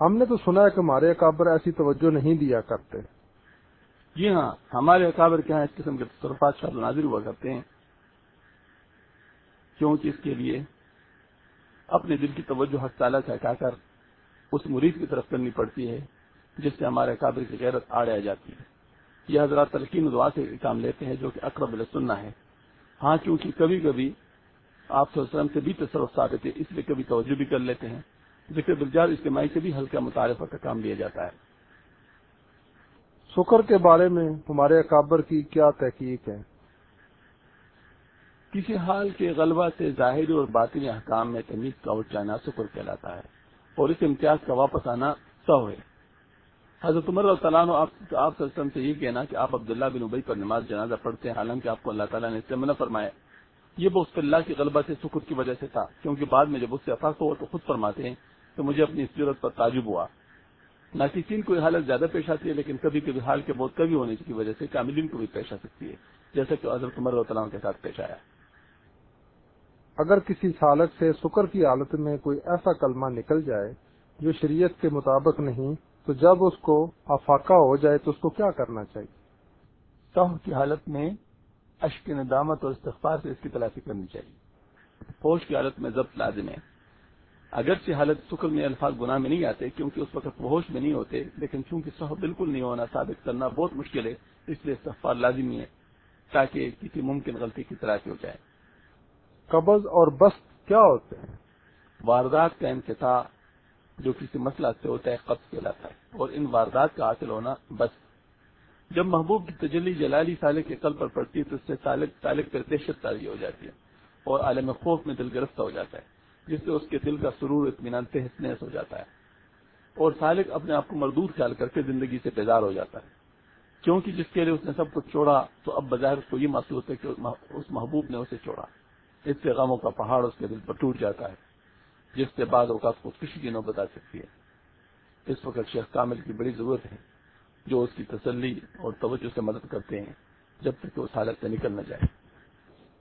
ہم نے تو سنا ہے کہ ہمارے اکابر ایسی توجہ نہیں دیا کرتے۔ جی ہاں ہمارے اکابر کیا اس قسم کے تصرفات شاد نازر ہوا کرتے ہیں۔ کیونکہ اس کے لیے اپنے دل کی توجہ حق تعالیٰ سے ہٹا کر اس مرید کی طرف کرنی پڑتی ہے، جس سے ہمارے اکابر کی غیرت آڑ آ جاتی ہے۔ یہ حضرات تلقین دعا سے کام لیتے ہیں، جو کہ اقرب السنہ ہے۔ ہاں کیونکہ کبھی کبھی آپ وسلم سے بھی تصرف ثابت ہے، اس لیے کبھی توجہ بھی کر لیتے ہیں۔ ذکر بلجار اجتماعی سے بھی ہلکا متعارفہ کا کام لیا جاتا ہے۔ شکر کے بارے میں ہمارے اکابر کی کیا تحقیق ہے؟ کسی حال کے غلبہ سے ظاہری اور باطنی احکام میں تمیز کا اٹھانا شکر کہلاتا ہے اور اس امتیاز کا واپس آنا سو ہے۔ حضرت عمر تعالیٰ آپ وسلم سے یہ کہنا کہ آپ عبداللہ بن ابئی پر نماز جنازہ پڑھتے ہیں، حالانکہ آپ کو اللہ تعالیٰ نے اس سے منع فرمایا۔ یہ بہت اللہ کی غلبہ سے شکر کی وجہ سے تھا، کیونکہ بعد میں جب اس سے افاق ہوا تو خود فرماتے ہیں تو مجھے اپنی اس ضرورت پر تعجب ہوا۔ ناقصین کو یہ حالت زیادہ پیش آتی ہے لیکن کبھی کبھی حال کے بہت کبھی ہونے کی وجہ سے کاملین کو بھی پیش آ سکتی ہے جیسے کہ حضرت عمر تعالیٰ کے ساتھ پیش آیا۔ اگر کسی سالک سے شکر کی حالت میں کوئی ایسا کلمہ نکل جائے جو شریعت کے مطابق نہیں تو جب اس کو افاقہ ہو جائے تو اس کو کیا کرنا چاہیے؟ توح کی حالت میں اشک ندامت اور استغفار سے اس کی تلافی کرنی چاہیے۔ فوج کی حالت میں ضبط لازم ہے۔ اگرچہ حالت شکر میں الفاظ گناہ میں نہیں آتے کیونکہ اس وقت ہوش میں نہیں ہوتے لیکن چونکہ سہ بالکل نہیں ہونا ثابت کرنا بہت مشکل ہے اس لیے استغفار لازمی ہے تاکہ کسی ممکن غلطی کی تلافی ہو جائے۔ قبض اور بست کیا ہوتے ہیں؟ واردات کا انتظار جو کسی مسئلہ سے ہوتا ہے قبض کہلاتا ہے اور ان واردات کا حاصل ہونا بس۔ جب محبوب کی تجلی جلالی سالک کے قل پر پڑتی ہے تو اس سے سالک پر دہشت تاری ہو جاتی ہے اور عالم خوف میں دل گرفتہ ہو جاتا ہے۔ جس سے اس کے دل کا سرور اطمینان تحس نحس ہو جاتا ہے اور سالک اپنے آپ کو مردود خیال کر کے زندگی سے بیدار ہو جاتا ہے۔ کیونکہ جس کے لیے اس نے سب کچھ چھوڑا، تو اب بظاہر اس کو یہ محسوس ہے کہ اس محبوب نے اسے چھوڑا۔ اس سے غموں کا پہاڑ اس کے دل پر ٹوٹ جاتا ہے، جس سے بعد اوقات خود کسی کی نوبت آ سکتی ہے۔ اس وقت شیخ کامل کی بڑی ضرورت ہے جو اس کی تسلی اور توجہ سے مدد کرتے ہیں، جب تک کہ اس حالت سے نکل نہ جائے۔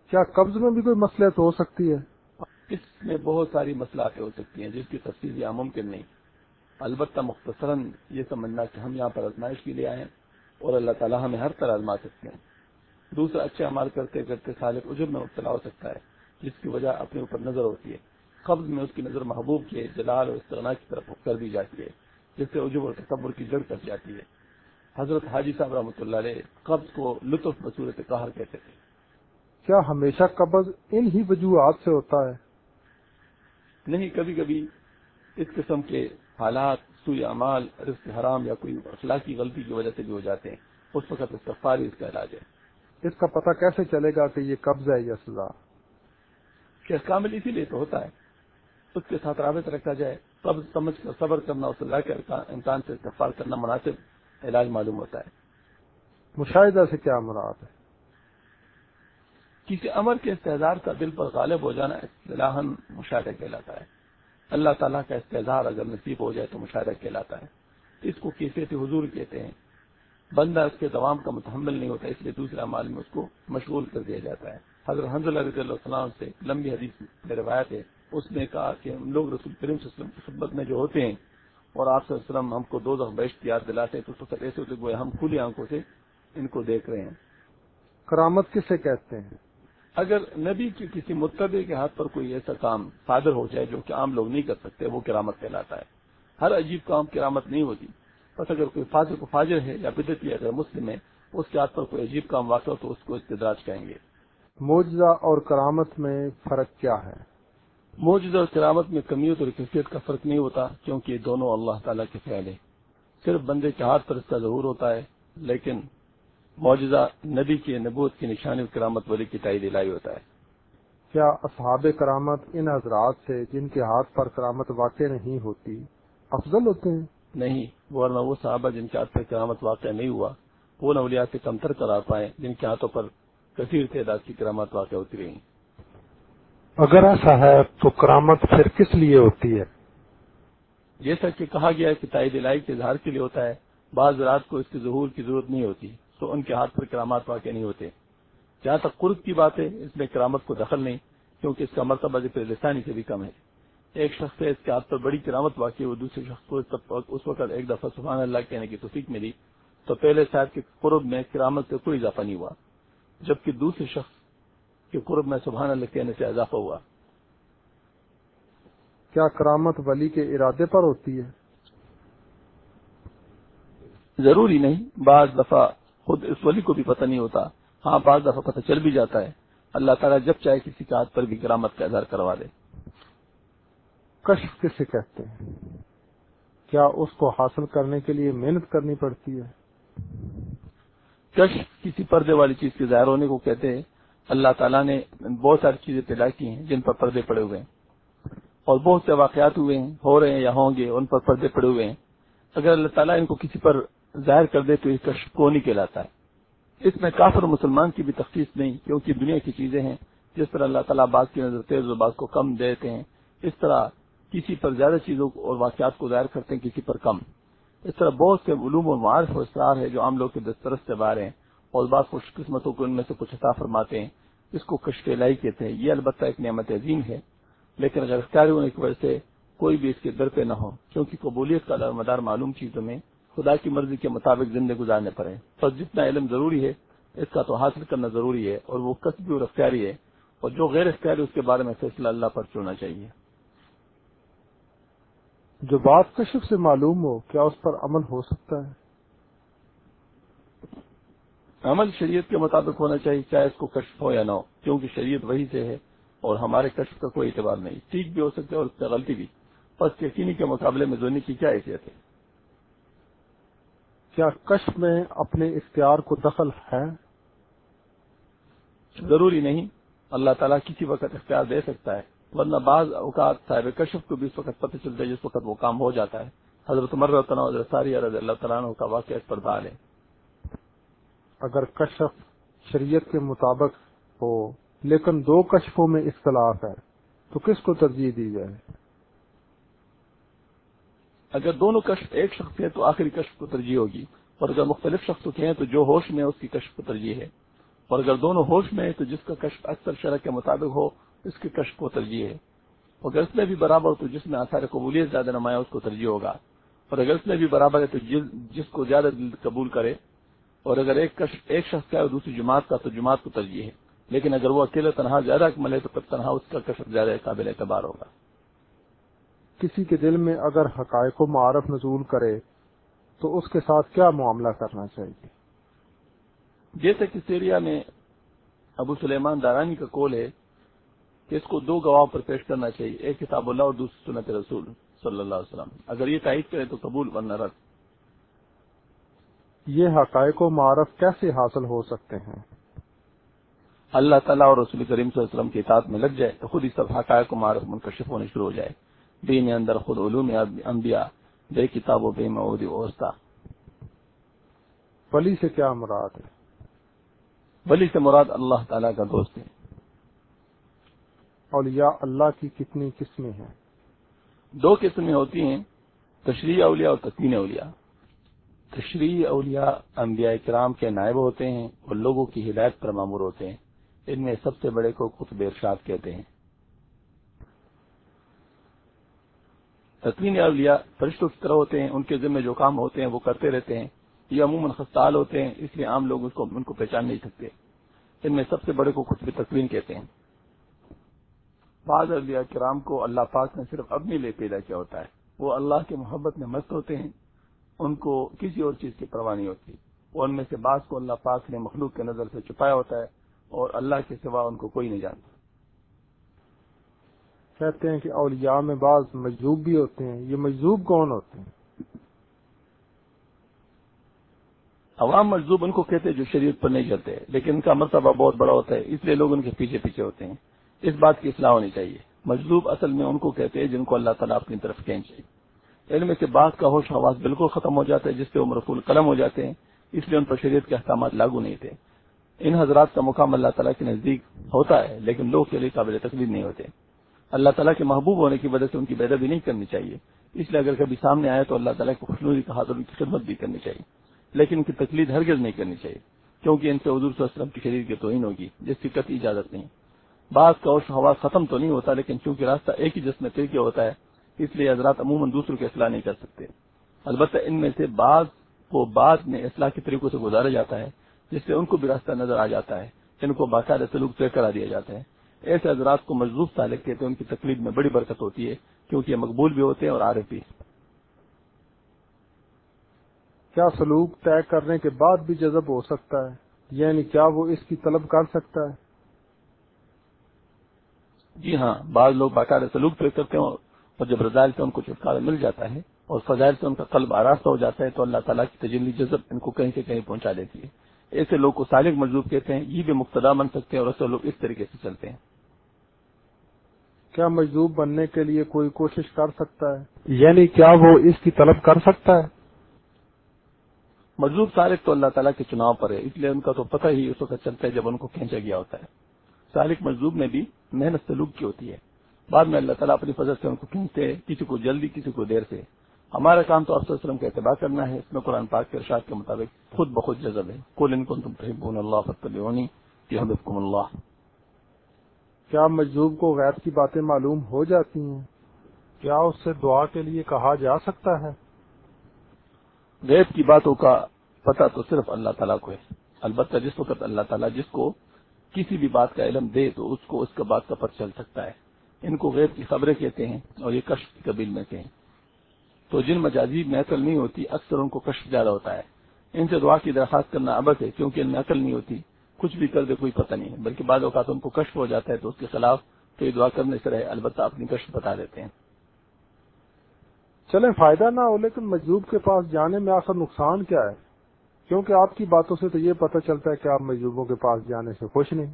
کیا قبض میں بھی کوئی مسئلہ تو ہو سکتی ہے؟ اس میں بہت ساری مسئلہ ہو سکتی ہیں جس کی تفصیل یہاں ممکن نہیں۔ البتہ مختصراً یہ سمجھنا کہ ہم یہاں پر آزمائش کے لیے آئے ہیں اور اللہ تعالیٰ ہمیں ہر طرح آزما سکتے ہیں۔ دوسرا، اچھے عمال کرتے کرتے سالک عجب میں مبتلا ہو سکتا ہے، جس کی وجہ اپنے اوپر نظر ہوتی ہے۔ قبض میں اس کی نظر محبوب کے جلال اور استغنا کی طرف کر دی جاتی ہے، جس سے عجب اور تصور کی جڑ کر جاتی ہے۔ حضرت حاجی صاحب رحمۃ اللہ علیہ قبض کو لطف بصورت کہر کہتے تھے۔ کیا ہمیشہ قبض ان ہی وجوہات سے ہوتا ہے؟ نہیں کبھی کبھی اس قسم کے حالات سوئی اعمال رزق حرام یا کوئی اخلاقی غلطی کی وجہ سے بھی ہو جاتے ہیں۔ اس وقت استغفاری اس کا علاج ہے۔ اس کا پتہ کیسے چلے گا کہ یہ قبض ہے یا سزا؟ کہ کامل اسی لیے تو ہوتا ہے۔ اس کے ساتھ رابط رکھا جائے۔ قبض سمجھ کر صبر کرنا اس اللہ کے امکان سے استغفار کرنا مناسب علاج معلوم ہوتا ہے۔ مشاہدہ سے کیا مراد ہے؟ کسی امر کے استحظار کا دل پر غالب ہو جانا اصطلاح مشاہدہ کہلاتا ہے۔ اللہ تعالیٰ کا استحظار اگر نصیب ہو جائے تو مشاہدہ کہلاتا ہے۔ اس کو کیفیت حضور کہتے ہیں۔ بندہ اس کے دوام کا متحمل نہیں ہوتا، اس لیے دوسرے مال میں اس کو مشغول کر دیا جاتا ہے۔ حضرت حمد اللہ رضی اللہ السلام سے لمبی حدیث میں روایت ہے۔ اس نے کہا کہ ہم لوگ رسول کریم وسلم کی خدمت میں جو ہوتے ہیں اور آپ وسلم ہم کو دو دخ بیشت دلاتے تو ایسے ہوتے ہم کھلی آنکھوں سے ان کو دیکھ رہے ہیں۔ کرامت کسے کہتے ہیں؟ اگر نبی کی کسی متبع کے ہاتھ پر کوئی ایسا کام صادر ہو جائے جو کہ عام لوگ نہیں کر سکتے وہ کرامت کہلاتا ہے۔ ہر عجیب کام کرامت نہیں ہوتی۔ بس اگر کوئی فاضر کو فاجر ہے یا بدتی اگر مسلم ہے اس کے ہاتھ پر کوئی عجیب کام واقع ہو تو اس کو استدراج کہیں گے۔ موجزہ اور کرامت میں فرق کیا ہے؟ موجودہ اور کرامت میں کمیت اور کیفیت کا فرق نہیں ہوتا کیونکہ یہ دونوں اللہ تعالیٰ کے فعل ہے صرف بندے کے ہاتھ پر اس کا ظہور ہوتا ہے لیکن معجزہ نبی کی نبوت کی نشانی کرامت ولی کی تائید لائی ہوتا ہے۔ کیا اصحاب کرامت ان حضرات سے جن کے ہاتھ پر کرامت واقع نہیں ہوتی افضل ہوتے ہیں؟ نہیں ورنہ وہ صحابہ جن کے ہاتھ پر کرامت واقع نہیں ہوا وہ نولیات سے کمتر کرا پائے جن کے ہاتھوں پر کثیر تعداد کی کرامت واقع ہوتی رہی۔ اگر ایسا ہے تو کرامت پھر کس لیے ہوتی ہے؟ جیسا کہ کہا گیا ہے کہ تائید لائی کے اظہار کے لیے ہوتا ہے بعض رات کو اس کے ظہور کی ضرورت نہیں ہوتی۔ تو ان کے ہاتھ پر کرامات واقع نہیں ہوتے۔ جہاں تک قرب کی بات ہے اس میں کرامت کو دخل نہیں کیونکہ اس کا مرتبہ ذکر لسانی سے بھی کم ہے۔ ایک شخص ہے اس کے ہاتھ پر بڑی کرامت واقع ہوئی دوسرے شخص کو اس وقت ایک دفعہ سبحان اللہ کہنے کی توفیق ملی۔ تو پہلے صاحب کے قرب میں کرامت سے کوئی اضافہ نہیں ہوا جبکہ دوسرے شخص کے قرب میں سبحان اللہ کہنے سے اضافہ ہوا۔ کیا کرامت ولی کے ارادے پر ہوتی ہے؟ ضروری نہیں بعض دفعہ خود اس ولی کو بھی پتہ نہیں ہوتا۔ ہاں بعض دفعہ پتہ چل بھی جاتا ہے۔ اللہ تعالیٰ جب چاہے کسی کا ہاتھ پر بھی کرامت کا اظہار کروا دے۔ کشف کسے کہتے ہیں؟ کیا اس کو حاصل کرنے کے لیے محنت کرنی پڑتی ہے؟ کشف کسی پردے والی چیز کے ظاہر ہونے کو کہتے ہیں۔ اللہ تعالیٰ نے بہت ساری چیزیں پیدا کی ہیں جن پر پردے پڑے ہوئے ہیں۔ اور بہت سے واقعات ہوئے ہیں ہو رہے ہیں یا ہوں گے ان پر پردے پڑے ہوئے ہیں۔ اگر اللہ تعالیٰ ان کو کسی پر ظاہر کر دے تو یہ کشف کو نہیں کہلاتا ہے۔ اس میں کافر مسلمان کی بھی تخصیص نہیں، کیونکہ دنیا کی چیزیں ہیں جس طرح اللہ تعالیٰ بعض کی نظر تیز و بعض کو کم دیتے ہیں، اس طرح کسی پر زیادہ چیزوں اور واقعات کو ظاہر کرتے ہیں، کسی پر کم۔ اس طرح بہت سے علوم و معارف و اسرار ہے جو عام لوگ کے دسترس سے باہر ہیں اور بعض خوش قسمتوں کو ان میں سے کچھ عطا فرماتے ہیں اس کو کشف لائی کہتے ہیں۔ یہ البتہ ایک نعمت عظیم ہے، لیکن اگر اختیاری ہونے کی وجہ سے کوئی بھی اس کے در پہ نہ ہو، کیونکہ قبولیت کا دار مدار معلوم چیزوں میں خدا کی مرضی کے مطابق زندگی گزارنے پڑے پر جتنا علم ضروری ہے اس کا تو حاصل کرنا ضروری ہے اور وہ قصبی اور اختیاری ہے اور جو غیر اختیاری اس کے بارے میں فیصلہ اللہ پر چونا چاہیے۔ جو بات کشف سے معلوم ہو کیا اس پر عمل ہو سکتا ہے؟ عمل شریعت کے مطابق ہونا چاہیے چاہے اس کو کشف ہو یا نہ ہو کیونکہ شریعت وہی سے ہے اور ہمارے کشف کا کوئی اعتبار نہیں۔ ٹھیک بھی ہو سکتا ہے اور اس سے غلطی بھی۔ بس یقینی کے مقابلے میں دونوں کی کیا حیثیت ہے؟ کیا کشف میں اپنے اختیار کو دخل ہے؟ ضروری نہیں اللہ تعالیٰ کسی وقت اختیار دے سکتا ہے ورنہ بعض اوقات صاحب کشف کو بھی اس وقت پتہ چلتا ہے جس وقت وہ کام ہو جاتا ہے۔ حضرت حضرت ساری رضی اللہ تعالیٰ کا واقعہ اس پر ڈال ہے۔ اگر کشف شریعت کے مطابق ہو لیکن دو کشفوں میں اختلاف ہے تو کس کو ترجیح دی جائے؟ اگر دونوں کشف ایک شخص ہے تو آخری کشف کو ترجیح ہوگی، اور اگر مختلف شخص کے ہیں تو جو ہوش میں اس کی کشف کو ترجیح ہے۔ اور اگر دونوں ہوش میں ہے تو جس کا کشف اکثر شرح کے مطابق ہو، اس کی کشف کو ترجیح ہے۔ اگر اس میں بھی برابر ہو تو جس میں آثار قبولیت زیادہ نمایاں اس کو ترجیح ہوگا۔ اور اگر اس میں بھی برابر ہے تو جس کو زیادہ دل قبول کرے۔ اور اگر ایک کشف ایک شخص کا ہے اور دوسری جماعت کا، تو جماعت کو ترجیح ہے۔ لیکن اگر وہ اکیلے تنہا زیادہ اکمل ہے تو پھر تنہا اس کا کشف زیادہ قابل اعتبار ہوگا۔ کسی کے دل میں اگر حقائق و معرف نزول کرے تو اس کے ساتھ کیا معاملہ کرنا چاہیے؟ جیسے کہ سیریا میں ابو سلیمان دارانی کا کول ہے کہ اس کو دو گواہ پر پیش کرنا چاہیے ایک کتاب اللہ اور دوسری سنت رسول صلی اللہ علیہ وسلم۔ اگر یہ تائید کرے تو قبول ورنہ رد۔ یہ حقائق و معرف کیسے حاصل ہو سکتے ہیں؟ اللہ تعالیٰ اور رسول کریم صلی اللہ علیہ وسلم کی اطاعت میں لگ جائے تو خود ہی سب حقائق و معرف منکشف ہونے شروع ہو جائے۔ دین اندر خود علوم انبیاء بے کتاب و بے معود اوستا ولی سے کیا مراد ہے؟ ولی سے مراد اللہ تعالیٰ کا دوست ہے۔ اولیاء اللہ کی کتنی قسمیں ہیں؟ دو قسمیں ہوتی ہیں تشریح اولیاء اور تقین اولیاء۔ تشریح اولیاء انبیاء کرام کے نائب ہوتے ہیں اور لوگوں کی ہدایت پر معمور ہوتے ہیں۔ ان میں سب سے بڑے کو خطب ارشاد کہتے ہیں۔ تقین اولیاء فرشتوں کی طرح ہوتے ہیں، ان کے ذمہ جو کام ہوتے ہیں وہ کرتے رہتے ہیں یہ عموماً خستال ہوتے ہیں، اس لیے عام لوگ اس کو، ان کو پہچان نہیں سکتے۔ ان میں سب سے بڑے کو خطب تقوین کہتے ہیں۔ بعض اولیاء کرام کو اللہ پاک نے صرف اپنے لیے پیدا کیا ہوتا ہے۔ وہ اللہ کی محبت میں مست ہوتے ہیں۔ ان کو کسی اور چیز کی پرواہ نہیں ہوتی۔ اور ان میں سے بعض کو اللہ پاک نے مخلوق کے نظر سے چھپایا ہوتا ہے اور اللہ کے سوا ان کو کوئی نہیں جانتا۔ کہتے ہیں کہ اولیاء میں بعض مجذوب بھی ہوتے ہیں۔ یہ مجذوب کون ہوتے ہیں؟ عوام مجذوب ان کو کہتے ہیں جو شریعت پر نہیں چلتے۔ لیکن ان کا مرتبہ بہت بڑا ہوتا ہے، اس لیے لوگ ان کے پیچھے پیچھے ہوتے ہیں۔ اس بات کی اصلاح ہونی چاہیے۔ مجلوب اصل میں ان کو کہتے ہیں جن کو اللہ تعالیٰ اپنی طرف کھینچے۔ علم سے بات کا ہوش حواس بالکل ختم ہو جاتا ہے، جس سے وہ مرفول قلم ہو جاتے ہیں۔ اس لیے ان پر شریعت کے احکامات لاگو نہیں تھے ان حضرات کا مقام اللہ تعالیٰ کے نزدیک ہوتا ہے، لیکن لوگ کے لیے قابل تقلید نہیں ہوتے۔ اللہ تعالیٰ کے محبوب ہونے کی وجہ سے ان کی بیدبی نہیں کرنی چاہیے۔ اس لیے اگر کبھی سامنے آئے تو اللہ تعالیٰ کو خوشنوری کا ہاتھ ان کی خدمت بھی کرنی چاہیے۔ لیکن ان کی تکلیف ہرگز نہیں کرنی چاہیے، کیونکہ ان سے حضور صلی اللہ علیہ وسلم کی شریر کی توہین ہوگی، جس کی قطعی اجازت نہیں۔ بعض کا اور ہوا ختم تو نہیں ہوتا، لیکن چونکہ راستہ ایک ہی جس میں طریقے ہوتا ہے، اس لیے حضرات عموماً دوسروں کی اصلاح نہیں کر سکتے۔ البتہ ان میں سے بعض کو بعد میں اصلاح کے طریقوں سے گزارا جاتا ہے، جس سے ان کو بھی راستہ نظر آ جاتا ہے، ان کو باقاعدہ سلوک طے کرا دیا جاتا ہے۔ ایسے حضرات کو مضبوط سالک کہتے ہیں ان کی تکلیف میں بڑی برکت ہوتی ہے کیونکہ یہ مقبول بھی ہوتے ہیں اور عارف بھی کیا سلوک طے کرنے کے بعد بھی جذب ہو سکتا ہے؟ یعنی کیا وہ اس کی طلب کر سکتا ہے؟ جی ہاں بعض لوگ باقاعدہ سلوک طے کرتے ہیں اور جب رضائل سے ان کو چھٹکارا مل جاتا ہے اور فضائل سے ان کا قلب آراستہ ہو جاتا ہے تو اللہ تعالیٰ کی تجلی جذب ان کو کہیں سے کہیں پہنچا دیتی ہے۔ ایسے لوگ کو سالک مجذوب کہتے ہیں یہ بھی مقتدا بن سکتے ہیں اور ایسے لوگ اس طریقے سے چلتے ہیں۔ کیا مجذوب بننے کے لیے کوئی کوشش کر سکتا ہے؟ یعنی کیا وہ اس کی طلب کر سکتا ہے؟ مجذوب سالک تو اللہ تعالیٰ کے چناؤ پر ہے اس لیے ان کا تو پتہ ہی اس وقت چلتا ہے جب ان کو کھینچا گیا ہوتا ہے۔ سالک مجذوب میں بھی محنت سلوک کی ہوتی ہے۔ بعد میں اللہ تعالیٰ اپنی فضل سے ان کو کھینچتے کسی کو جلدی کسی کو دیر سے۔ ہمارا کام تو افسر وسلم کا اعتبار کرنا ہے اس میں قرآن پاک کے ارشاد کے مطابق خود بخود جذب ہے۔ کل ان کو تم تحبون اللہ فتبعونی یحببکم اللہ۔ کیا مجذوب کو غیر کی باتیں معلوم ہو جاتی ہیں؟ کیا اس سے دعا کے لیے کہا جا سکتا ہے؟ غیب کی باتوں کا پتہ تو صرف اللہ تعالیٰ کو ہے۔ البتہ جس وقت اللہ تعالیٰ جس کو کسی بھی بات کا علم دے تو اس کو اس کا بات کا پتہ چل سکتا ہے۔ ان کو غیب کی خبریں کہتے ہیں اور یہ کشف کی قبیل میں سے ہیں تو جن مجازیب میں عقل نہیں ہوتی اکثر ان کو کشف زیادہ ہوتا ہے۔ ان سے دعا کی درخواست کرنا ابد ہے کیونکہ ان میں عقل نہیں ہوتی۔ کچھ بھی کر دے کوئی پتہ نہیں ہے۔ بلکہ بعض اوقات ان کو کشف ہو جاتا ہے تو اس کے خلاف تو یہ دعا کرنے سے رہے البتہ اپنی کشف بتا دیتے ہیں۔ چلیں فائدہ نہ ہو لیکن مجذوب کے پاس جانے میں آخر نقصان کیا ہے؟ کیونکہ آپ کی باتوں سے تو یہ پتہ چلتا ہے کہ آپ مجذوبوں کے پاس جانے سے خوش نہیں۔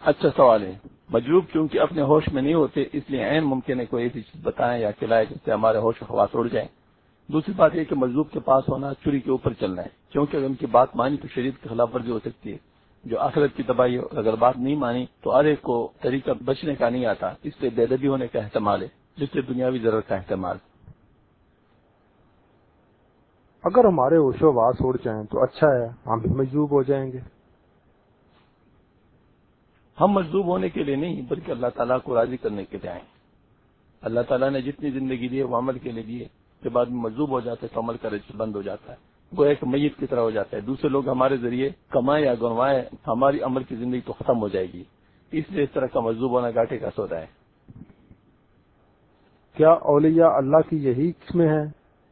اچھا سوال ہے۔ مجلوب کیونکہ اپنے ہوش میں نہیں ہوتے، اس لیے عین ممکن ہے کوئی ایسی چیز بتائیں یا کھلائے جس سے ہمارے ہوش و خواص اڑ جائیں۔ دوسری بات یہ کہ مجلوب کے پاس ہونا، چوری کے اوپر چلنا ہے۔ کیونکہ اگر ان کی بات مانی تو شریر کے خلاف ورزی ہو سکتی ہے۔ جو آخرت کی تباہی ہو اگر بات نہیں مانی تو ہر ایک کو طریقہ بچنے کا نہیں آتا۔ اس لیے بے دبی ہونے کا احتمال ہے، جس سے دنیاوی ضرورت کا احتمال۔ اگر ہمارے ہوش و واس اڑ جائیں تو اچھا ہے، ہم بھی مجلوب ہو جائیں گے۔ ہم مجلوب ہونے کے لیے نہیں بلکہ اللہ تعالیٰ کو راضی کرنے کے لیے آئے اللہ تعالیٰ نے جتنی زندگی دی ہے وہ عمل کے لیے دیے کے بعد مجلوب ہو جاتا ہے تو عمل کا رجسٹر بند ہو جاتا ہے۔ وہ ایک میت کی طرح ہو جاتا ہے۔ دوسرے لوگ ہمارے ذریعے کمائے یا گنوائے ہماری عمل کی زندگی تو ختم ہو جائے گی۔ اس لیے اس طرح کا مجلوب ہونا گاٹے کا سودا ہے۔ کیا اولیاء اللہ کی یہی قسمیں ہیں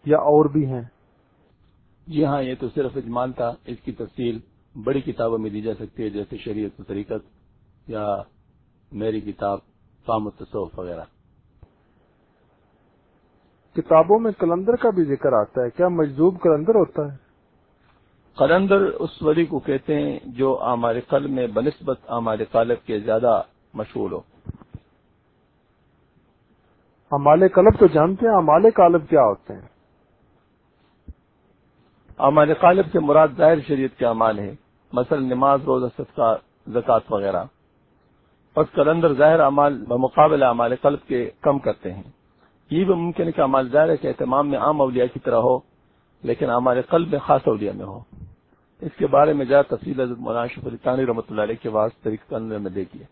یا اور بھی ہیں؟ جی ہاں یہ تو صرف اجمال تھا۔ اس کی تفصیل بڑی کتابوں میں دی جا سکتی ہے جیسے شریعت و طریقت۔ یا میری کتاب فام التصوف وغیرہ۔ کتابوں میں کلندر کا بھی ذکر آتا ہے۔ کیا مجذوب کلندر ہوتا ہے؟ قلندر اس ولی کو کہتے ہیں جو ہمارے قلب میں بنسبت ہمارے قالب کے زیادہ مشہور ہو۔ ہمارے قلب تو جانتے ہیں ہمارے قالب کیا ہوتے ہیں؟ ہمارے قالب کے مراد ظاہر شریعت کے اعمال ہے مثلا نماز روزہ صدقہ زکوٰۃ وغیرہ۔ اور کلندر ظاہر اعمال بمقابلہ اعمال قلب کے کم کرتے ہیں۔ یہ بھی ممکن ہے کہ اعمال ظاہر کے اہتمام میں عام اولیاء کی طرح ہو لیکن ہمارے قلب میں خاص اولیاء میں ہو۔ اس کے بارے میں زیادہ تفصیل حضرت مولانا شف علی رحمۃ اللہ علیہ کے واسطے طریقہ میں دیکھیے۔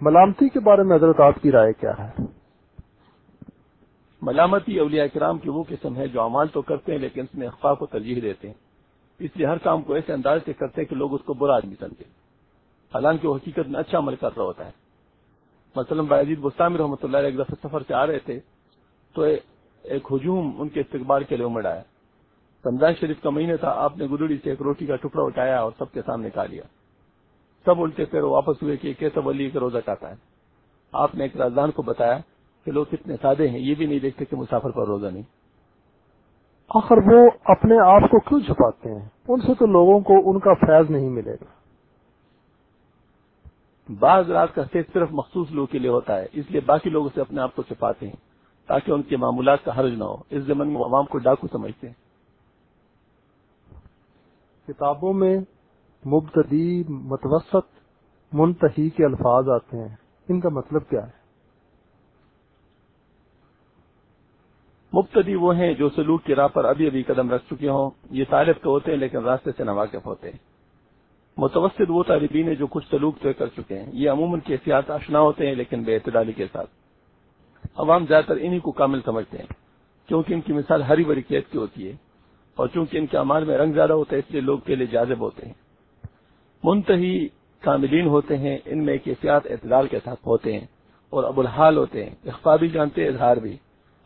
ملامتی کے بارے میں حضرت آپ کی رائے کیا ہے؟ ملامتی اولیاء کرام کی وہ قسم ہے جو اعمال تو کرتے ہیں لیکن اس میں اخفا کو ترجیح دیتے ہیں۔ اس لیے ہر کام کو ایسے انداز سے کرتے ہیں کہ لوگ اس کو برا آدمی سمجھے حالانکہ وہ حقیقت میں اچھا عمل کر رہا ہوتا ہے۔ مثلاً باعزید بستانی رحمۃ اللہ علیہ ایک دفعہ سفر سے آ رہے تھے تو ایک ہجوم ان کے استقبال کے لیے امڑ آیا۔ رمضان شریف کا مہینے تھا، آپ نے گدڑی سے ایک روٹی کا ٹکڑا اٹھایا اور سب کے سامنے کھا لیا۔ سب الٹے پھر واپس ہوئے کہ کیسا ولی کا روزہ کھاتا ہے۔ آپ نے ایک رازدان کو بتایا کہ لوگ کتنے سادے ہیں، یہ بھی نہیں دیکھتے کہ مسافر پر روزہ نہیں۔ آخر وہ اپنے آپ کو کیوں چھپاتے ہیں؟ ان سے تو لوگوں کو ان کا فیض نہیں ملے گا۔ بعض رات کا سیٹ صرف مخصوص لوگوں کے لیے ہوتا ہے اس لیے باقی لوگوں سے اپنے آپ کو چھپاتے ہیں تاکہ ان کے معمولات کا حرج نہ ہو۔ اس زمن میں عوام کو ڈاکو سمجھتے ہیں۔ کتابوں میں مبتدی متوسط منتحی کے الفاظ آتے ہیں۔ ان کا مطلب کیا ہے؟ مبتدی وہ ہیں جو سلوک کی راہ پر ابھی ابھی قدم رکھ چکے ہوں۔ یہ طالب تو ہوتے ہیں لیکن راستے سے نواقف ہوتے ہیں۔ متوسط وہ طالبین ہیں جو کچھ سلوک طے کر چکے ہیں۔ یہ عموماً کی احتیاط آشنا ہوتے ہیں لیکن بے اعتدالی کے ساتھ۔ عوام زیادہ تر انہی کو کامل سمجھتے ہیں، کیونکہ ان کی مثال ہری بری قید کی ہوتی ہے اور چونکہ ان کے امال میں رنگ زیادہ ہوتا ہے، اس لیے لوگ کے لیے جازب ہوتے ہیں۔ منتحی کاملین ہوتے ہیں، ان میں ایک احتیاط اعتدال کے ساتھ ہوتے ہیں اور ابو الحال ہوتے ہیں۔ اخبار بھی جانتے ہیں، اظہار بھی۔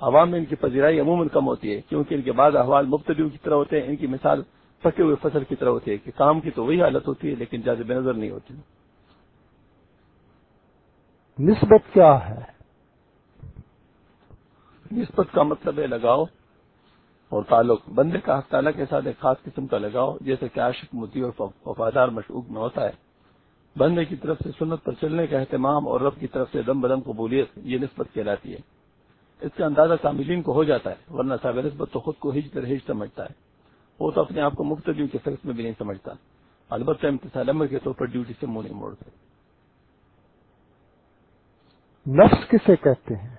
عوام میں ان کی پذیرائی عموماً کم ہوتی ہے، کیونکہ ان کے بعد احوال مختلف کی طرح ہوتے ہیں، ان کی مثال پکے ہوئے فصل کی طرح ہوتی ہے کہ کام کی تو وہی حالت ہوتی ہے لیکن جازب نظر نہیں ہوتی۔ نسبت کیا ہے؟ نسبت کا مطلب ہے لگاؤ اور تعلق۔ بندے کا تعالیٰ کے ساتھ ایک خاص قسم کا لگاؤ جیسے کہ عاشق متی اور وفادار مشعوق میں ہوتا ہے۔ بندے کی طرف سے سنت پر چلنے کا اہتمام اور رب کی طرف سے دم بدم قبولیت یہ نسبت کہلاتی ہے۔ اس کا اندازہ کاملین کو ہو جاتا ہے ورنہ صاحب نسبت تو خود کو ہج در ہج سمجھتا ہے۔ وہ تو اپنے آپ کو مختلف کے فیصل میں بھی نہیں سمجھتا۔ البتہ امتسال عمر کے طور پر ڈیوٹی سے منہ نہیں موڑتے نفس کسے کہتے ہیں؟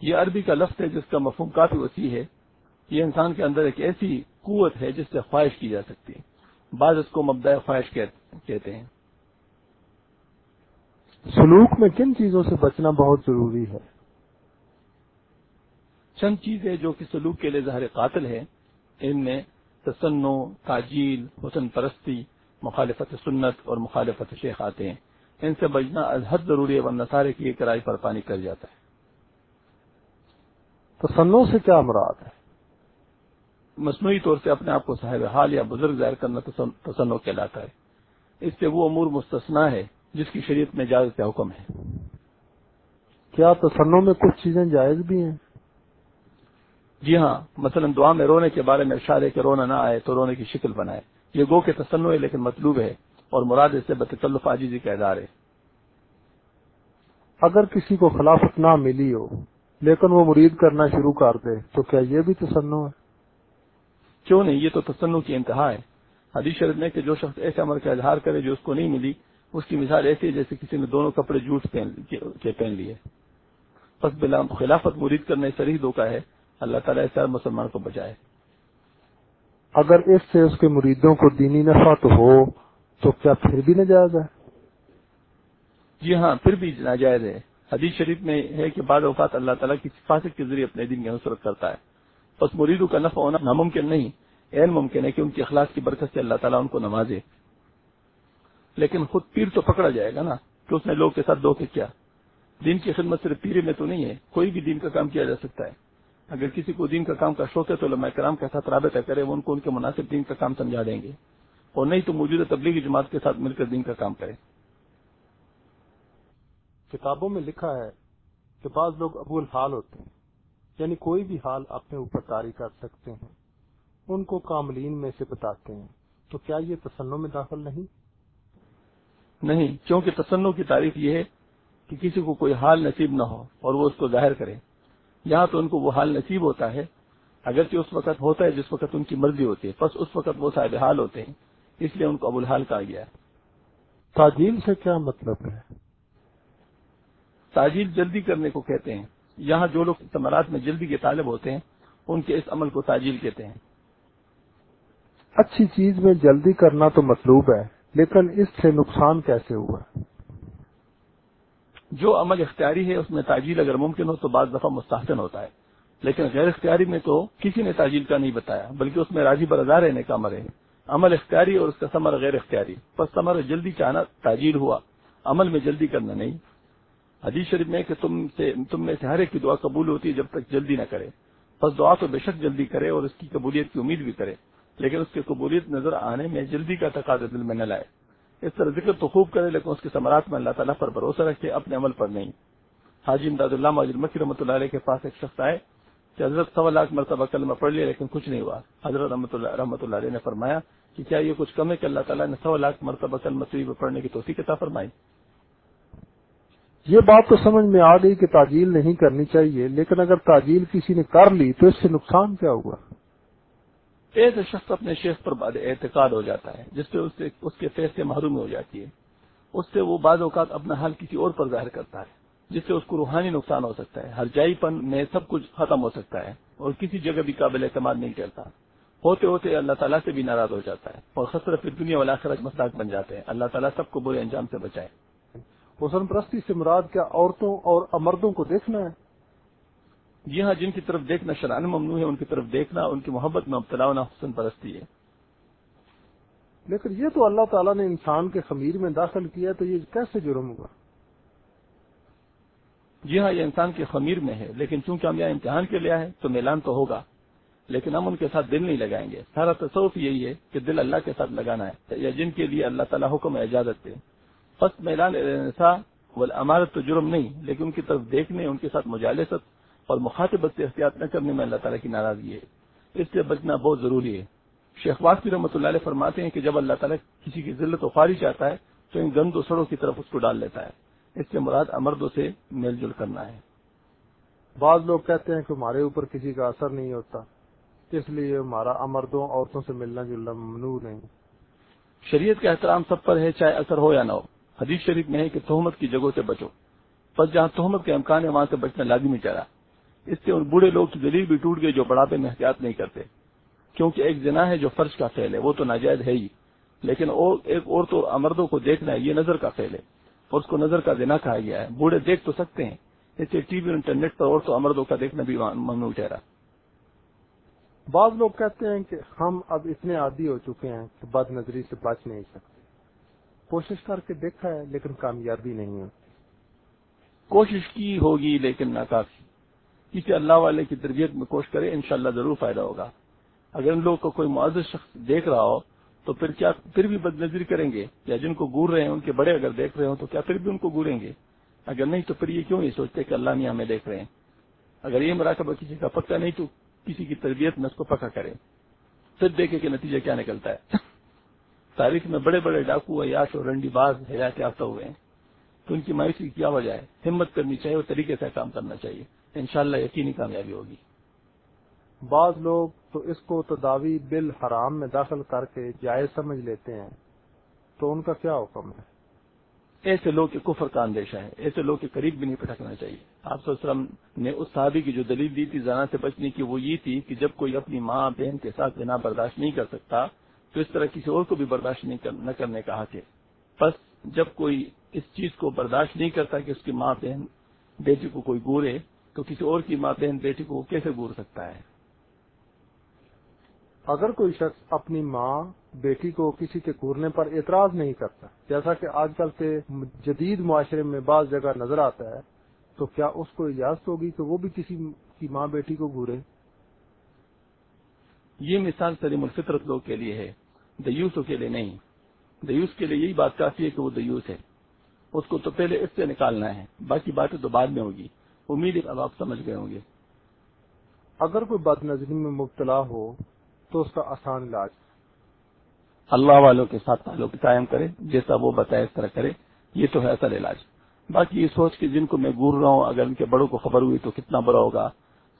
یہ عربی کا لفظ ہے جس کا مفہوم کافی وسیع ہے۔ یہ انسان کے اندر ایک ایسی قوت ہے جس سے خواہش کی جا سکتی ہے۔ بعض اس کو مبدع خواہش کہتے ہیں۔ سلوک میں کن چیزوں سے بچنا بہت ضروری ہے؟ چند چیزیں جو کہ سلوک کے لیے ظاہر قاتل ہے ان میں تسنو تاجیل حسن پرستی مخالفت سنت اور مخالفت شیخ آتے ہیں۔ ان سے بچنا حد ضروری ہے ورنہ سارے کی کرائی پر پانی کر جاتا ہے۔ تسنو سے کیا مراد ہے؟ مصنوعی طور سے اپنے آپ کو صاحب حال یا بزرگ ظاہر کرنا تسنو کہلاتا ہے۔ اس سے وہ امور مستثنا ہے جس کی شریعت میں اجازت کا حکم ہے۔ کیا تسنوں میں کچھ چیزیں جائز بھی ہیں؟ جی ہاں مثلا دعا میں رونے کے بارے میں اشارے کہ رونا نہ آئے تو رونے کی شکل بنائے۔ یہ گو کے تسنو ہے لیکن مطلوب ہے اور مراد اس سے بتکلف عاجزی کا ادار ہے۔ اگر کسی کو خلافت نہ ملی ہو لیکن وہ مرید کرنا شروع کر دے تو کیا یہ بھی تسنو ہے؟ کیوں نہیں؟ یہ تو تسنو کی انتہا ہے۔ حدیث شرط میں کہ جو شخص ایسے عمر کا اظہار کرے جو اس کو نہیں ملی اس کی مثال ایسی ہے جیسے کسی نے دونوں کپڑے جھوٹ پہن لیے۔ بس بلا خلافت مرید کرنے سریح دھوکا ہے اللہ تعالیٰ اس مسلمان کو بچائے۔ اگر اس سے اس کے مریدوں کو دینی نفع تو ہو تو کیا پھر بھی ناجائز ہے؟ جی ہاں پھر بھی ناجائز ہے۔ حدیث شریف میں ہے کہ بعض اوقات اللہ تعالیٰ کی حفاظت کے ذریعے اپنے دین کی نصرت کرتا ہے۔ بس مریدوں کا نفع ہونا ناممکن نہیں این ممکن ہے کہ ان کی اخلاق کی برکت سے اللہ تعالیٰ ان کو نوازے۔ لیکن خود پیر تو پکڑا جائے گا نا کہ اس نے لوگ کے ساتھ دو کے کیا۔ دین کی خدمت صرف پیرے میں تو نہیں ہے کوئی بھی دین کا کام کیا جا سکتا ہے۔ اگر کسی کو دین کا کام کا شوق ہے تو علماء کرام کے ساتھ رابطہ کرے وہ ان کو ان کے مناسب دین کا کام سمجھا دیں گے۔ اور نہیں تو موجودہ تبلیغی جماعت کے ساتھ مل کر دین کا کام کرے کتابوں میں لکھا ہے کہ بعض لوگ ابو الحال ہوتے ہیں یعنی کوئی بھی حال اپنے اوپر تاری کر سکتے ہیں۔ ان کو کاملین میں سے بتاتے ہیں۔ تو کیا یہ تسنوں میں داخل نہیں؟ نہیں کیونکہ تسنوں کی تعریف یہ ہے کہ کسی کو کوئی حال نصیب نہ ہو اور وہ اس کو ظاہر کرے۔ یہاں تو ان کو وہ حال نصیب ہوتا ہے اگرچہ اس وقت ہوتا ہے جس وقت ان کی مرضی ہوتی ہے بس اس وقت وہ صاحب حال ہوتے ہیں اس لیے ان کو ابو الحال کہا گیا ہے۔ تاجیل سے کیا مطلب ہے؟ تاجیل جلدی کرنے کو کہتے ہیں۔ یہاں جو لوگ ثمرات میں جلدی کے طالب ہوتے ہیں ان کے اس عمل کو تاجیل کہتے ہیں۔ اچھی چیز میں جلدی کرنا تو مطلوب ہے لیکن اس سے نقصان کیسے ہوا؟ جو عمل اختیاری ہے اس میں تاجیل اگر ممکن ہو تو بعض دفعہ مستحسن ہوتا ہے۔ لیکن غیر اختیاری میں تو کسی نے تاجیل کا نہیں بتایا، بلکہ اس میں راضی برضا رہنے کا امر ہے۔ عمل اختیاری اور اس کا ثمر غیر اختیاری۔ بس ثمر جلدی چاہنا تاجیل ہوا، عمل میں جلدی کرنا نہیں۔ حدیث شریف میں کہ تم سے، تم میں سے ہر ایک کی دعا قبول ہوتی ہے جب تک جلدی نہ کرے۔ بس دعا تو بے شک جلدی کرے اور اس کی قبولیت کی امید بھی کرے، لیکن اس کی قبولیت نظر آنے میں جلدی کا تقاضا دل میں نہ لائے۔ اس طرح ذکر تو خوب کرے لیکن اس کے ثمرات میں اللہ تعالیٰ پر بھروسہ رکھے، اپنے عمل پر نہیں۔ حاجی امداد اللہ ماجد مکی رحمۃ اللہ علیہ کے پاس ایک شخص آئے کہ حضرت سوا لاکھ مرتبہ کلمہ پڑھ لیا لیکن کچھ نہیں ہوا۔ حضرت رحمۃ اللہ رحمۃ اللہ علیہ نے فرمایا کہ کیا یہ کچھ کم ہے کہ اللہ تعالیٰ نے سوا لاکھ مرتبہ کلمہ طریب پڑھنے کی توسیع کتا فرمائی؟ یہ بات تو سمجھ میں آ گئی کہ تعجیل نہیں کرنی چاہیے، لیکن اگر تعجیل کسی نے کر لی تو اس سے نقصان کیا ہوا؟ ایک شخص اپنے شیخ پر بعد اعتقاد ہو جاتا ہے، جس سے، اس کے فیصلے محروم ہو جاتی ہے۔ اس سے وہ بعض اوقات اپنا حال کسی اور پر ظاہر کرتا ہے، جس سے اس کو روحانی نقصان ہو سکتا ہے۔ ہر جائی پن میں سب کچھ ختم ہو سکتا ہے اور کسی جگہ بھی قابل اعتماد نہیں کرتا۔ ہوتے ہوتے اللہ تعالیٰ سے بھی ناراض ہو جاتا ہے اور خطر پھر دنیا والا خرچ مساق بن جاتے ہیں۔ اللہ تعالیٰ سب کو برے انجام سے بچائے۔ حسن پرستی سے مراد کیا عورتوں اور مردوں کو دیکھنا ہے؟ جی ہاں جن کی طرف دیکھنا شران ممنوع ہے ان کی طرف دیکھنا ان کی محبت میں مبتلا ہونا حسن پرستی ہے۔ لیکن یہ تو اللہ تعالیٰ نے انسان کے خمیر میں داخل کیا تو یہ کیسے جرم ہوا جی ہاں یہ انسان کے خمیر میں ہے لیکن چونکہ ہم یہاں امتحان کے لیا ہے تو میلان تو ہوگا۔ لیکن ہم ان کے ساتھ دل نہیں لگائیں گے۔ سارا تصوف یہی ہے کہ دل اللہ کے ساتھ لگانا ہے یا جن کے لیے اللہ تعالیٰ حکم اجازت دے۔ بس میلان امارت تو جرم نہیں لیکن ان کی طرف دیکھنے ان کے ساتھ مجالست اور مخاطبت سے احتیاط نہ کرنے میں اللہ تعالیٰ کی ناراضگی ہے۔ اس سے بچنا بہت ضروری ہے۔ شیخ واقفی رحمۃ اللہ علیہ فرماتے ہیں کہ جب اللہ تعالیٰ کسی کی ذلت و خواہش چاہتا ہے تو ان گند و سڑوں کی طرف اس کو ڈال لیتا ہے۔ اس سے مراد امردوں سے میل جل کرنا ہے۔ بعض لوگ کہتے ہیں کہ ہمارے اوپر کسی کا اثر نہیں ہوتا اس لیے ہمارا امردوں عورتوں سے ملنا جلنا ممنوع نہیں۔ شریعت کا احترام سب پر ہے چاہے اثر ہو یا نہ ہو۔ حدیث شریف میں ہے کہ تہمت کی جگہوں سے بچو۔ بس جہاں تہمت کے امکان ہے وہاں سے بچنا لازمی چلا اس سے ان بوڑھے لوگ کی دلیل بھی ٹوٹ گئی جو بڑھاپے میں احتیاط نہیں کرتے۔ کیونکہ ایک جنا ہے جو فرش کا فیل ہے وہ تو ناجائز ہے ہی۔ لیکن ایک اور تو امردوں کو دیکھنا ہے یہ نظر کا فیل ہے۔ اور اس کو نظر کا دینا کہا گیا ہے۔ بوڑھے دیکھ تو سکتے ہیں۔ اس سے ٹی وی انٹرنیٹ پر اور تو امردوں کا دیکھنا بھی ممنوع ٹھہرا۔ بعض لوگ کہتے ہیں کہ ہم اب اتنے عادی ہو چکے ہیں کہ بد نظری سے بچ نہیں سکتے۔ کوشش کر کے دیکھا ہے لیکن کامیابی نہیں ہوتی۔ کوشش کی ہوگی لیکن ناکافی۔ کسی اللہ والے کی تربیت میں کوشش کرے، انشاءاللہ ضرور فائدہ ہوگا۔ اگر ان لوگوں کو کوئی معذر شخص دیکھ رہا ہو، تو پھر کیا، پھر بھی بد نظری کریں گے؟ یا جن کو گور رہے ہیں، ان کے بڑے اگر دیکھ رہے ہوں، تو کیا پھر بھی ان کو گوریں گے؟ اگر نہیں، تو پھر یہ کیوں نہیں سوچتے کہ اللہ نہیں ہمیں دیکھ رہے ہیں؟ اگر یہ مراقبہ کسی کا پکا نہیں، تو کسی کی تربیت میں اس کو پکا کرے پھر دیکھے کہ نتیجہ کیا نکلتا ہے۔ تاریخ میں بڑے بڑے ڈاکو یاش اور رنڈی باز ہدایت یافتہ ہوئے ہیں۔ تو ان کی مایوسی کی کیا وجہ ہے؟ ہمت کرنی چاہیے اور طریقے سے کام کرنا چاہیے۔ انشاءاللہ یقینی کامیابی ہوگی۔ بعض لوگ تو اس کو تداوی بل حرام میں داخل کر کے جائز سمجھ لیتے ہیں، تو ان کا کیا حکم ہے؟ ایسے لوگ کے کفر کا اندیشہ ہے، ایسے لوگ کے قریب بھی نہیں پٹکنا چاہیے۔ آپ وسلم نے اس صحابی کی جو دلیل دی تھی زنا سے بچنے کی، وہ یہ تھی کہ جب کوئی اپنی ماں بہن کے ساتھ بنا برداشت نہیں کر سکتا، تو اس طرح کسی اور کو بھی برداشت نہیں نہ کرنے کا حق ہے۔ بس جب کوئی اس چیز کو برداشت نہیں کرتا کہ اس کی ماں بہن، بیٹی کو کوئی گورے تو کسی اور کی ماں بہن بیٹی کو کیسے گور سکتا ہے؟ اگر کوئی شخص اپنی ماں بیٹی کو کسی کے گورنے پر اعتراض نہیں کرتا جیسا کہ آج کل کے جدید معاشرے میں بعض جگہ نظر آتا ہے تو کیا اس کو اجازت ہوگی کہ وہ بھی کسی کی ماں بیٹی کو گورے یہ مثال سلیم الفطرت لوگ کے لیے ہے دیوسوں کے لیے نہیں۔ دیوس کے لیے یہی بات کافی ہے کہ وہ دیوس ہے۔ اس کو تو پہلے اس سے نکالنا ہے باقی باتیں تو بعد میں ہوگی۔ امید اب آپ سمجھ گئے ہوں گے۔ اگر کوئی بد نظری میں مبتلا ہو تو اس کا آسان علاج۔ اللہ والوں کے ساتھ تعلق قائم کرے جیسا وہ بتائے اس طرح کرے یہ تو ہے اصل علاج۔ باقی یہ سوچ کے جن کو میں گور رہا ہوں اگر ان کے بڑوں کو خبر ہوئی تو کتنا بڑا ہوگا۔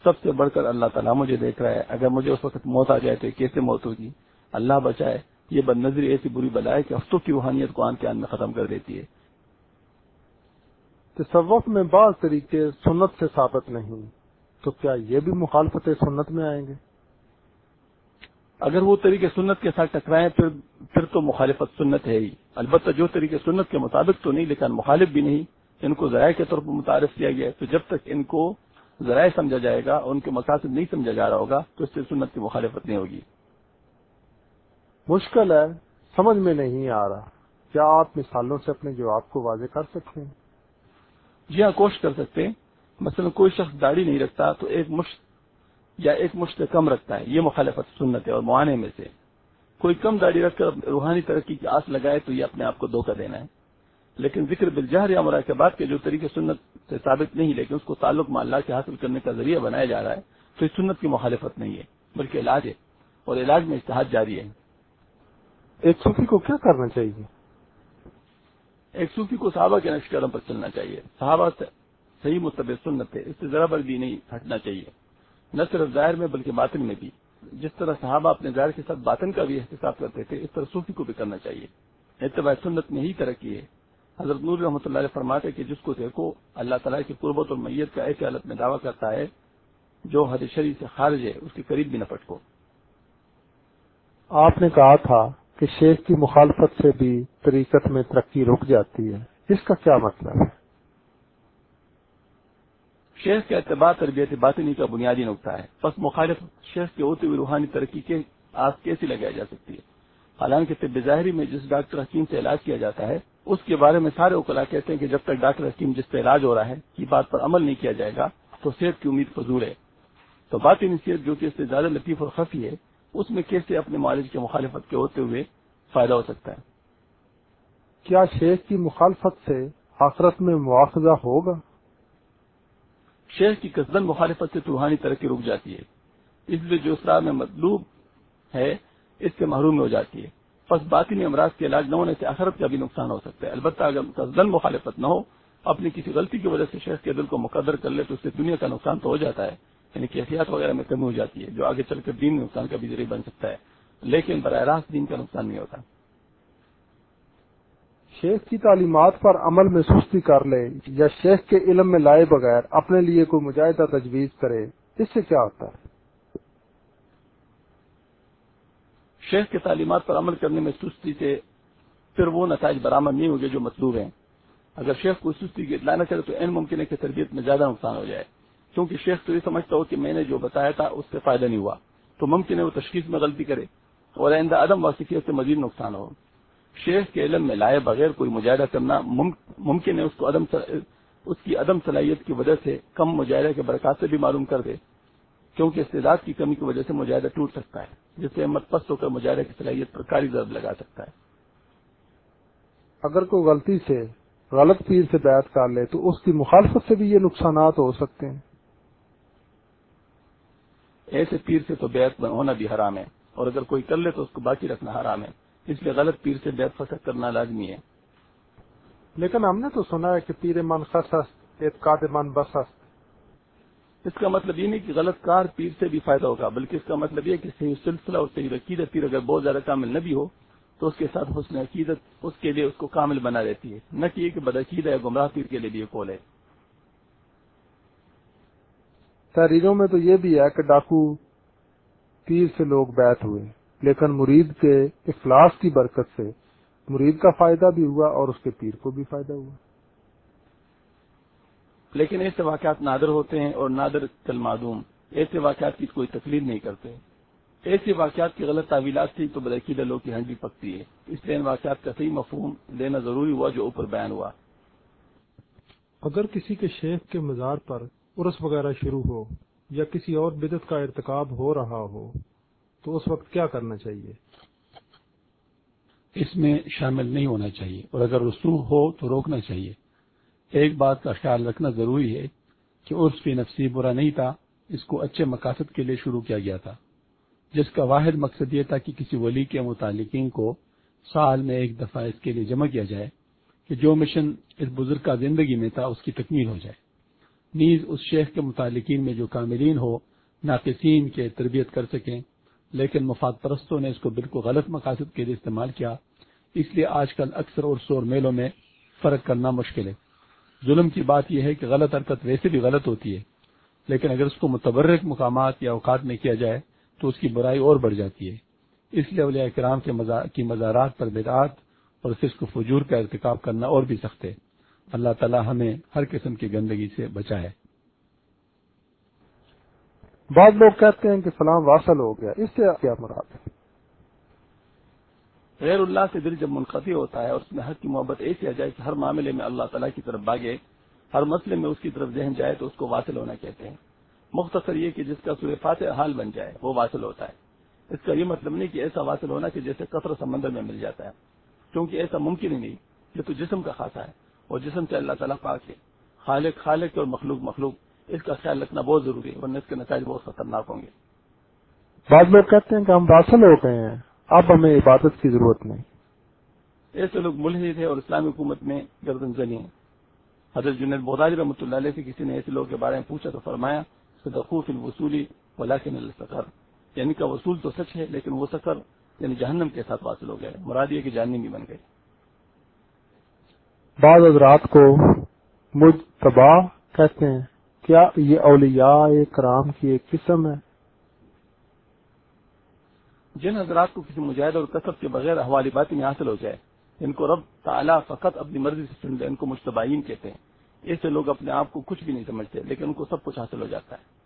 سب سے بڑھ کر اللہ تعالیٰ مجھے دیکھ رہا ہے۔ اگر مجھے اس وقت موت آ جائے تو کیسے موت ہوگی؟ اللہ بچائے یہ بد نظری ایسی بری بلا ہے کہ ہفتوں کی روحانیت کو آن کے آن میں ختم کر دیتی ہے۔ تصوف میں بعض طریقے سنت سے ثابت نہیں تو کیا یہ بھی مخالفت سنت میں آئیں گے؟ اگر وہ طریقے سنت کے ساتھ ٹکرائیں پھر پھر تو مخالفت سنت ہے ہی۔ البتہ جو طریقے سنت کے مطابق تو نہیں لیکن مخالف بھی نہیں۔ ان کو ذرائع کے طور پر متعارف کیا گیا ہے تو جب تک ان کو ذرائع سمجھا جائے گا ان کے مقاصد نہیں سمجھا جا رہا ہوگا تو اس سے سنت کی مخالفت نہیں ہوگی۔ مشکل ہے سمجھ میں نہیں آ رہا۔ کیا آپ مثالوں سے اپنے جواب کو واضح کر سکتے ہیں؟ جی ہاں کوشش کر سکتے ہیں۔ مثلا کوئی شخص داڑھی نہیں رکھتا تو ایک مشت یا ایک مشت کم رکھتا ہے، یہ مخالفت سنت ہے اور معانے میں سے۔ کوئی کم داڑھی رکھ کر روحانی ترقی کی آس لگائے تو یہ اپنے آپ کو دھوکہ دینا ہے۔ لیکن ذکر بالجہر یا مرا کے بعد کے جو طریقے سنت سے ثابت نہیں، لیکن اس کو تعلق میں اللہ کے حاصل کرنے کا ذریعہ بنایا جا رہا ہے، تو اس سنت کی مخالفت نہیں ہے، بلکہ علاج ہے اور علاج میں اشتہاد جاری ہے۔ ایک صوفی کو کیا کرنا چاہیے؟ ایک صوفی کو صحابہ کے نقش قدم پر چلنا چاہیے۔ صحابہ سے صحیح مستب سنت ہے اس سے ذرا بر بھی نہیں ہٹنا چاہیے۔ نہ صرف ظاہر میں بلکہ باطن میں بھی۔ جس طرح صحابہ اپنے ظاہر کے ساتھ باطن کا بھی احتساب کرتے تھے، اس طرح صوفی کو بھی کرنا چاہیے۔ اتباع سنت میں ہی ترقی ہے۔ حضرت نور رحمۃ اللہ علیہ فرماتے کہ جس کو دیکھو، اللہ تعالیٰ کی قربت اور میت کا ایک حالت میں دعویٰ کرتا ہے جو حد شریف سے خارج ہے، اس کے قریب بھی نہ پٹکو۔ آپ نے کہا تھا کہ شیخ کی مخالفت سے بھی طریقت میں ترقی رک جاتی ہے۔ اس کا کیا مطلب؟ ہے شیخ کا اعتبار تربیت باطنی کا بنیادی نقطہ ہے۔ بس مخالف شیخ کے ہوتے ہوئے روحانی ترقی کے آس کیسی لگائی جا سکتی ہے؟ حالانکہ طب ظاہری میں جس ڈاکٹر حکیم سے علاج کیا جاتا ہے، اس کے بارے میں سارے اوکلا کہتے ہیں کہ جب تک ڈاکٹر حکیم جس پہ علاج ہو رہا ہے کی بات پر عمل نہیں کیا جائے گا، تو صحت کی امید فضول ہے۔ تو باطنی نصیحت جو کہ اس سے زیادہ لطیف اور خفی ہے اس میں کیسے اپنے معالج کی مخالفت کے ہوتے ہوئے فائدہ ہو سکتا ہے؟ کیا شیخ کی مخالفت سے آخرت میں مواخذہ ہوگا؟ شیخ کی قصدن مخالفت سے روحانی ترقی رک جاتی ہے۔ اس لیے جو اسرار میں مطلوب ہے اس سے محروم ہو جاتی ہے۔ بس باطنی امراض کے علاج نہ ہونے سے آخرت کا بھی نقصان ہو سکتا ہے۔ البتہ اگر قصدن مخالفت نہ ہو اپنی کسی غلطی کی وجہ سے شیخ کے دل کو مقدر کر لے تو اس سے دنیا کا نقصان تو ہو جاتا ہے۔ یعنی کیفیات وغیرہ میں کمی ہو جاتی ہے جو آگے چل کر دین نقصان کا بھی ذریعہ بن سکتا ہے لیکن براہ راست دین کا نقصان نہیں ہوتا۔ شیخ کی تعلیمات پر عمل میں سستی کر لے یا شیخ کے علم میں لائے بغیر اپنے لیے کوئی مجاہدہ تجویز کرے اس سے کیا ہوتا ہے؟ شیخ کی تعلیمات پر عمل کرنے میں سستی سے پھر وہ نتائج برآمد نہیں ہوگے جو مطلوب ہیں۔ اگر شیخ کو سستی کی اطلاع نہ کرے تو این ممکن ہے کہ تربیت میں زیادہ نقصان ہو جائے۔ کیونکہ شیخ تو یہ سمجھتا ہو کہ میں نے جو بتایا تھا اس سے فائدہ نہیں ہوا۔ تو ممکن ہے وہ تشخیص میں غلطی کرے اور آئندہ عدم واقفیت سے مزید نقصان ہو۔ شیخ کے علم میں لائے بغیر کوئی مجاہدہ کرنا ممکن ہے اس کو عدم اس کی عدم صلاحیت کی وجہ سے کم مجاہدہ کے برکات سے بھی معلوم کر دے۔ کیونکہ استعداد کی کمی کی وجہ سے مجاہدہ ٹوٹ سکتا ہے، جس سے مت پست ہو کر مجاہدہ کی صلاحیت پر کاری ضرب لگا سکتا ہے۔ اگر کوئی غلطی سے غلط پیر سے بیعت کر لے تو اس کی مخالفت سے بھی یہ نقصانات ہو سکتے ہیں۔ ایسے پیر سے تو بیعت ہونا بھی حرام ہے اور اگر کوئی کر لے تو اس کو باقی رکھنا حرام ہے اس لیے غلط پیر سے بیت فسق کرنا لازمی ہے۔ لیکن ہم نے تو سنا ہے کہ پیر من خس اعتقاد من بس اس کا مطلب یہ نہیں کہ غلط کار پیر سے بھی فائدہ ہوگا بلکہ اس کا مطلب یہ کہ صحیح سلسلہ اور صحیح عقیدت پیر اگر بہت زیادہ کامل نہ بھی ہو تو اس کے ساتھ حسن عقیدت اس کے لیے اس کو کامل بنا دیتی ہے۔ نہ کہ یہ کہ بدعقید ہے گمراہ پیر کے لیے بھی یہ کول ہے۔ تحریروں میں تو یہ بھی ہے کہ ڈاکو پیر سے لوگ بیت ہوئے لیکن مرید کے اخلاص کی برکت سے مرید کا فائدہ بھی ہوا اور اس کے پیر کو بھی فائدہ ہوا۔ لیکن ایسے واقعات نادر ہوتے ہیں اور نادر کل معدوم ایسے واقعات کی کوئی تکلیف نہیں کرتے۔ ایسے واقعات کی غلط تعویلات تھی تو بدعقید لوگ کی ہنڈی پکتی ہے۔ اس لیے ان واقعات کا صحیح مفہوم دینا ضروری ہوا جو اوپر بیان ہوا۔ اگر کسی کے شیخ کے مزار پر عرس وغیرہ شروع ہو یا کسی اور بدت کا ارتکاب ہو رہا ہو، تو اس وقت کیا کرنا چاہیے؟ اس میں شامل نہیں ہونا چاہیے اور اگر رسوخ ہو تو روکنا چاہیے۔ ایک بات کا خیال رکھنا ضروری ہے کہ عرف فی نفسی برا نہیں تھا، اس کو اچھے مقاصد کے لیے شروع کیا گیا تھا، جس کا واحد مقصد یہ تھا کہ کسی ولی کے متعلقین کو سال میں ایک دفعہ اس کے لیے جمع کیا جائے کہ جو مشن اس بزرگ کا زندگی میں تھا اس کی تکمیل ہو جائے۔ نیز اس شیخ کے متعلقین میں جو کاملین ہو، ناقصین کے تربیت کر سکیں، لیکن مفاد پرستوں نے اس کو بالکل غلط مقاصد کے لیے استعمال کیا۔ اس لیے آج کل اکثر اور سور میلوں میں فرق کرنا مشکل ہے۔ ظلم کی بات یہ ہے کہ غلط حرکت ویسے بھی غلط ہوتی ہے، لیکن اگر اس کو متبرک مقامات یا اوقات میں کیا جائے تو اس کی برائی اور بڑھ جاتی ہے۔ اس لیے اولیاء کرام کی مزارات پر بدعات اور فسق و فجور کا ارتکاب کرنا اور بھی سخت ہے۔ اللہ تعالی ہمیں ہر قسم کی گندگی سے بچائے۔ بعض لوگ کہتے ہیں کہ سلام واصل ہو گیا اس سے کیا مراد ہے؟ غیر اللہ سے دل جب منقطع ہوتا ہے اور اس میں حق کی محبت ایسی آ جائے کہ ہر معاملے میں اللہ تعالیٰ کی طرف بھاگے ہر مسئلے میں اس کی طرف ذہن جائے تو اس کو واصل ہونا کہتے ہیں۔ مختصر یہ کہ جس کا سورے فاتح حال بن جائے وہ واصل ہوتا ہے۔ اس کا یہ مطلب نہیں کہ ایسا واصل ہونا کہ جیسے قطر سمندر میں مل جاتا ہے کیونکہ ایسا ممکن ہی نہیں یہ تو جسم کا خاصا ہے۔ اور جسم سے اللہ تعالیٰ پاک ہے۔ خالق خالق اور مخلوق مخلوق۔ اس کا خیال رکھنا بہت ضروری ہے ورنہ اس کے نتائج بہت خطرناک ہوں گے۔ بعض لوگ کہتے ہیں کہ ہم واصل ہو گئے ہیں اب ہمیں عبادت کی ضرورت نہیں۔ ایسے لوگ ملحد تھے اور اسلامی حکومت میں گردن زنی ہیں۔ حضرت جنید بوداری رحمۃ اللہ علیہ سے کسی نے ایسے لوگوں کے بارے میں پوچھا تو فرمایا دخوف الوصولی ولاکن السکر یعنی کا وصول تو سچ ہے لیکن وہ سفر یعنی جہنم کے ساتھ واصل ہو گئے مراد یہ کہ جہنم بھی بن گئے۔ بعض حضرات کو مجھ تباہ کہتے ہیں۔ کیا یہ اولیاء کرام کی ایک قسم ہے؟ جن حضرات کو کسی مجاہد اور کسب کے بغیر حوالی باتی میں حاصل ہو جائے، ان کو رب تعالیٰ فقط اپنی مرضی سے چن دے ان کو مشتبائین کہتے ہیں۔ ایسے لوگ اپنے آپ کو کچھ بھی نہیں سمجھتے، لیکن ان کو سب کچھ حاصل ہو جاتا ہے۔